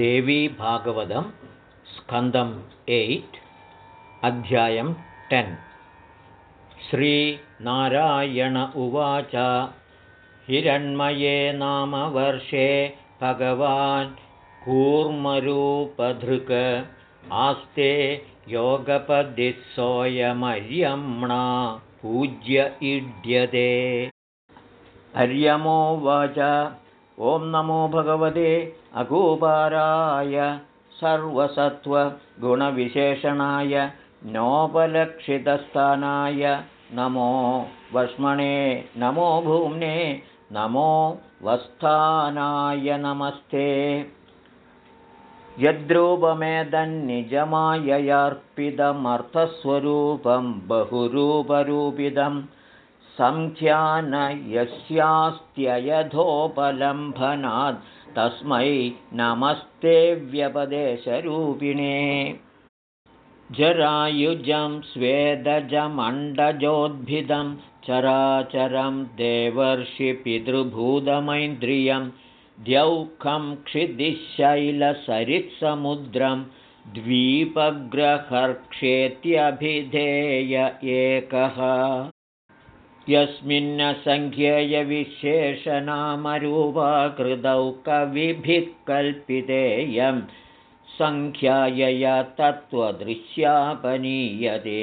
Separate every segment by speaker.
Speaker 1: देवीभागवतं स्कन्दम् एय्ट् अध्यायं टेन्। श्रीनारायण उवाच हिरण्मये नाम वर्षे भगवान् कूर्मरूपधृक् आस्ते योगपदिस्सोऽयमर्यम्णा पूज्य इड्यते। अर्यमोवाच ॐ नमो भगवते अगोपाराय सर्वसत्त्वगुणविशेषणाय नोपलक्षितस्थानाय नमो वष्मणे नमो भूम्ने नमो वस्थानाय नमस्ते। यद्रूपमेदन्निजमाययार्पितमर्थस्वरूपं बहुरूपरूपितम् सङ्ख्यान यस्यास्त्ययधोपलम्भनात् तस्मै नमस्ते व्यपदेशरूपिणे। जरायुजं स्वेदजमण्डजोद्भिदं चराचरं देवर्षिपितृभूतमैन्द्रियं द्यौखं क्षिदिशैलसरित्समुद्रं द्वीपग्रहर्क्षेत्यभिधेय एकः यस्मिन्नसङ्ख्येयविशेषनामरूपाकृतौ कविभिः कल्पितेयं सङ्ख्यायया तत्त्वदृश्यापनीयते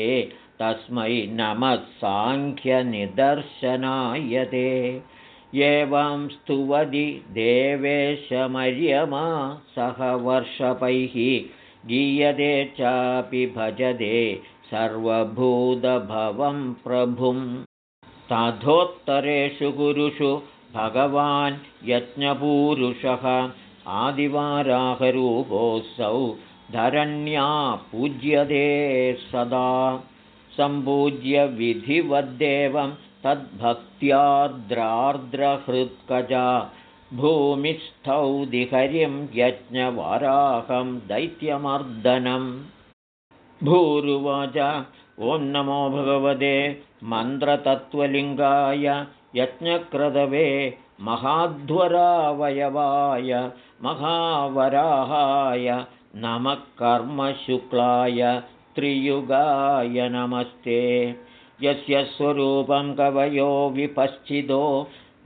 Speaker 1: तस्मै नमः साङ्ख्यनिदर्शनायते। एवं स्तुवदि देवेशमर्यमा सह वर्षपैः गीयते चापि भजते सर्वभूतभवं प्रभुम् तथोत्तरेषु गुरुषु भगवान् यज्ञपूरुषः आदिवाराहरूपोऽसौ धरण्या पूज्यते सदा। सम्पूज्य विधिवद्देवं तद्भक्त्यार्द्रार्द्रहृत्कजा भूमिस्थौ दिहरिं यज्ञवराहं दैत्यमर्दनम्। भूरुवाच ॐ नमो भगवते मन्त्रतत्त्वलिङ्गाय यज्ञक्रदवे महाध्वरावयवाय महावराहाय नमः कर्मशुक्लाय त्रियुगाय नमस्ते। यस्य स्वरूपं कवयो विपश्चितो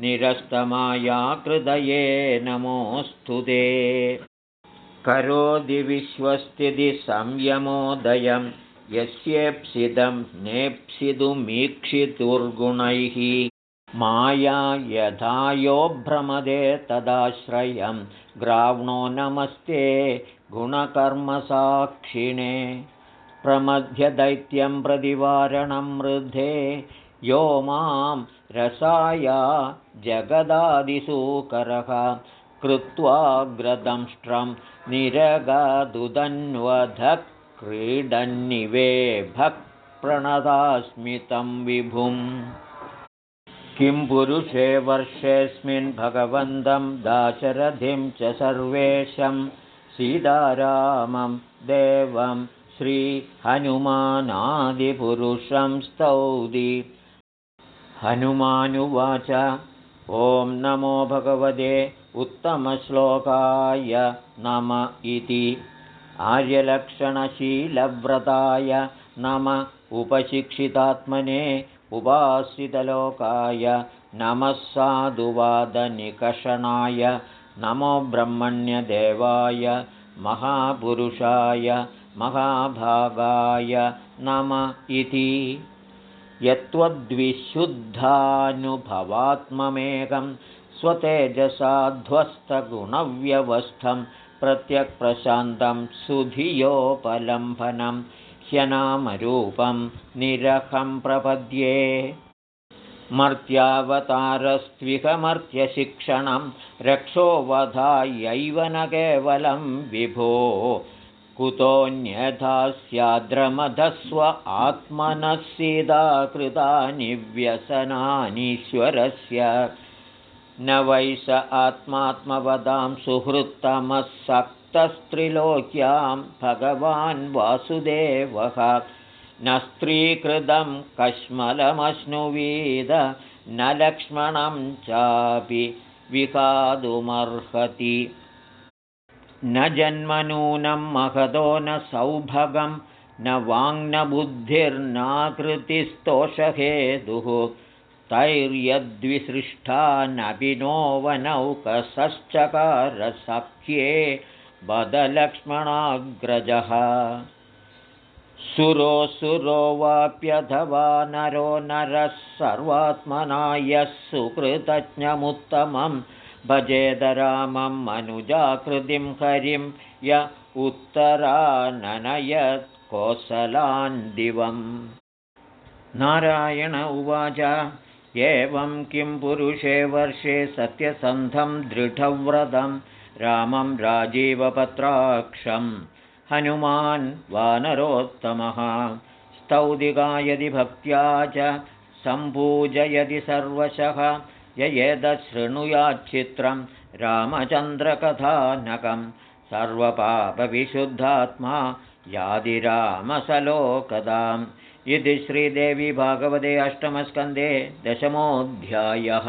Speaker 1: द्रव्यक्रियाहेत्वयनेशकर्तृभिर्मायागुणैर्वस्तुभिरीक्षितात्मने अन्वीक्षयाङ्गातिशयात्मबुद्धिभिर्निरस्तमायाकृतये नमोऽस्तु ते। करोति विश्वस्थितिसंयमोदयम् यस्येप्सितं नेप्सितुमीक्षितुर्गुणैः माया यथायो भ्रमदे तदाश्रयं ग्राव्णो नमस्ते गुणकर्मसाक्षिणे प्रमध्यदैत्यं प्रतिवारणं मृधे यो मां रसाया जगदादिसूकरः कृत्वाग्रदंष्ट्रं निरगादुदन्वधक् प्रणदास्मि तं विभुम्। किं पुरुषे वर्षेऽस्मिन् भगवन्तं दाशरथिं च सर्वेशं सीतारामं देवं श्रीहनुमानादिपुरुषं स्तौति हनुमानुवाच। ॐ नमो भगवते उत्तमश्लोकाय नम इति। आर्यलक्षणशीलव्रताय नम। उपशिक्षितात्मने उपासितलोकाय नमः। साधुवादनिकषणाय नमो ब्रह्मण्यदेवाय। महापुरुषाय महाभागाय नम इति यत्त्वद्विशुद्धानुभवात्ममेकं स्वतेजसाध्वस्तगुणव्यवस्थं प्रत्यक्प्रशान्तं सुधियोपलम्भनं ह्यनामरूपं निरहं प्रपद्ये। मर्त्यावतारस्त्विहमर्त्यशिक्षणं रक्षोवधायैव न केवलं विभो कुतोऽन्यथा स्याद्रमधस्व आत्मनः सीदा कृतानि व्यसनानीश्वरस्य न वैश आत्मात्मवदां सुहृत्तमः सक्तस्त्रिलोक्यां भगवान् वासुदेवः। न स्त्रीकृतं कश्मलमश्नुवीद न लक्ष्मणं चापि विकादुमर्हति न जन्मनूनं महदो न सौभगं न वाङ्न बुद्धिर्नाकृतिस्तोषहेतुः तैर्यद्विसृष्टा नभिनोवनौकसश्चकारसख्ये बदलक्ष्मणाग्रजः। सुरोऽसुरो वाप्यथवा नरो नरः सर्वात्मना यः सुकृतज्ञमुत्तमम् भजेदरामं मनुजाकृतिं हरिं य उत्तराननयत् कोसलान् दिवम् नारायण उवाच एवं किं पुरुषे वर्षे सत्यसन्धं दृढव्रतं रामं राजीवपत्राक्षं हनुमान् वानरोत्तमः। स्तौदिगा यदि भक्त्या च सम्पूजयति सर्वशः ययेदशृणुयाच्चित्रं रामचन्द्रकथानकं सर्वपापविशुद्धात्मा यादिरामसलोकदाम् इति श्रीदेवी भागवते अष्टमस्कन्धे दशमोऽध्यायः